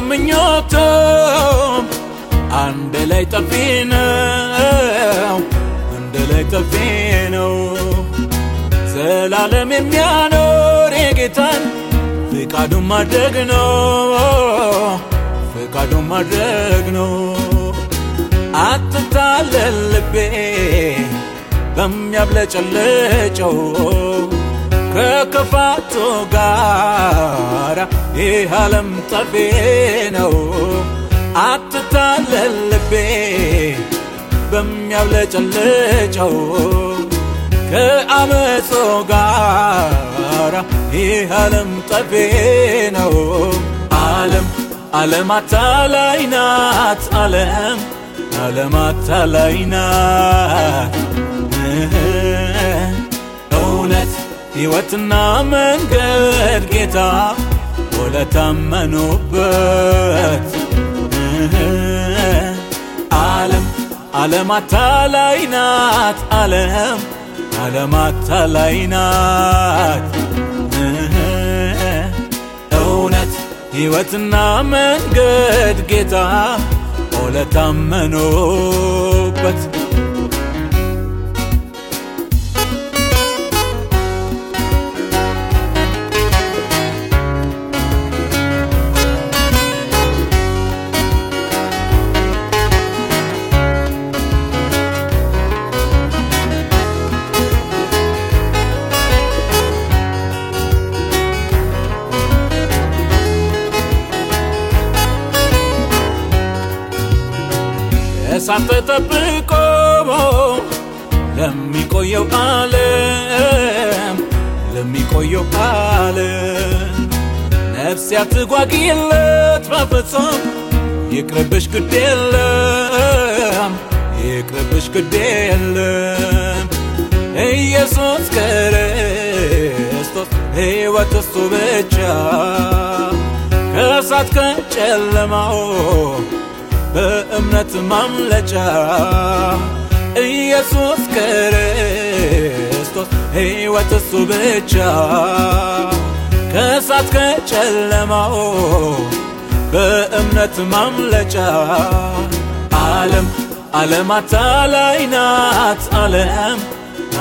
ምኞቱም አንድ ላይ ጠፊ ነው፣ አንድ ላይ ጠፊ ነው። ዘላለም የሚያኖር የጌታን ፍቃዱን ማድረግ ነው፣ ፍቃዱን ማድረግ ነው። አትታለል ልቤ በሚያብለጨልጨው ከክፋቱ ጋር ይህ ዓለም ጠፊ ነው። አትታለል ልቤ በሚያብለጨልጨው ከአመጾ ጋር ይህ ዓለም ጠፊ ነው። ዓለም ዓለም አታላይ ናት። ዓለም ዓለም አታላይ ናት። ሕይወትና መንገድ ጌታ ወለታመኑበት ዓለም ዓለም አታላይ ናት። ዓለም ዓለም አታላይ ናት። እውነት ሕይወትና መንገድ ጌታ ወለታመኑበት እሳት ተጠብቆ ለሚቆየው ዓለም ለሚቆየው ዓለም ነፍስ ያትጓጊለት በፍጹም። ይቅርብሽ ግድ የለም ይቅርብሽ ግድ የለም። ኢየሱስ ክርስቶስ ሕይወት እሱ ብቻ። ከእሳት ከጨለማው በእምነት ማምለጫ ኢየሱስ ክርስቶስ ሕይወት እሱ ብቻ ከእሳት ከጨለማው በእምነት ማምለጫ ዓለም ዓለም አታላይ ናት። ዓለም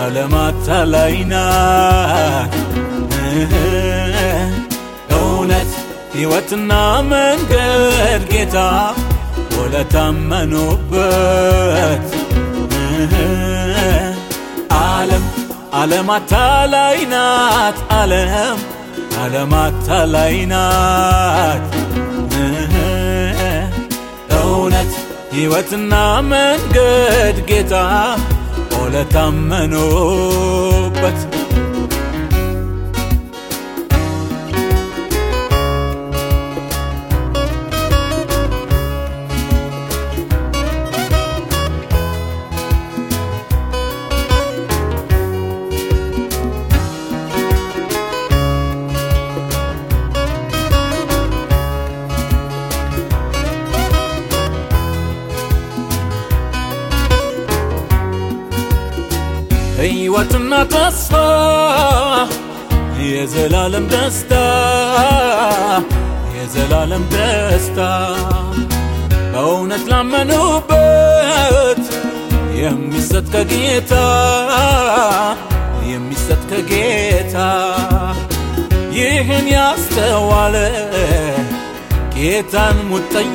ዓለም አታላይ ናት። እውነት ሕይወትና መንገድ ጌታ ወለታመኑበት ዓለም ዓለም አታላይ ናት። ዓለም ዓለም አታላይ ናት። እውነት ሕይወትና መንገድ ጌታ ወለታመኑበት ሕይወትና ተስፋ የዘላለም ደስታ የዘላለም ደስታ። በእውነት ላመኑበት የሚሰጥ ከጌታ የሚሰጥ ከጌታ። ይህን ያስተዋለ ጌታን ሙጠኝ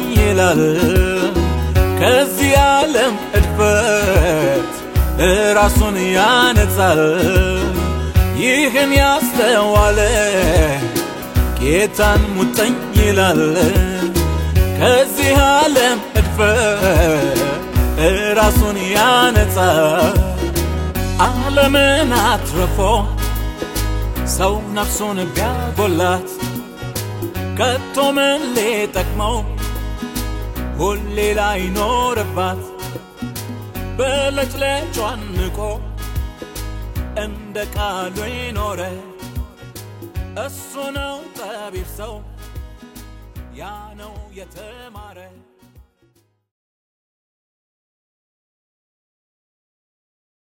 ራሱን ያነጻል። ይህን ያስተዋለ ጌታን ሙጠኝ ይላል ከዚህ ዓለም እድፈት ራሱን ያነጻል። ዓለምን አትርፎ ሰው ነፍሱን ቢያጎላት ከቶ ምን ሊጠቅመው ሁሌ ላይኖርባት በለጭለጯን ንቆ እንደ ቃሉ ይኖረ እሱ ነው ጠቢብ ሰው ያ ነው የተማረ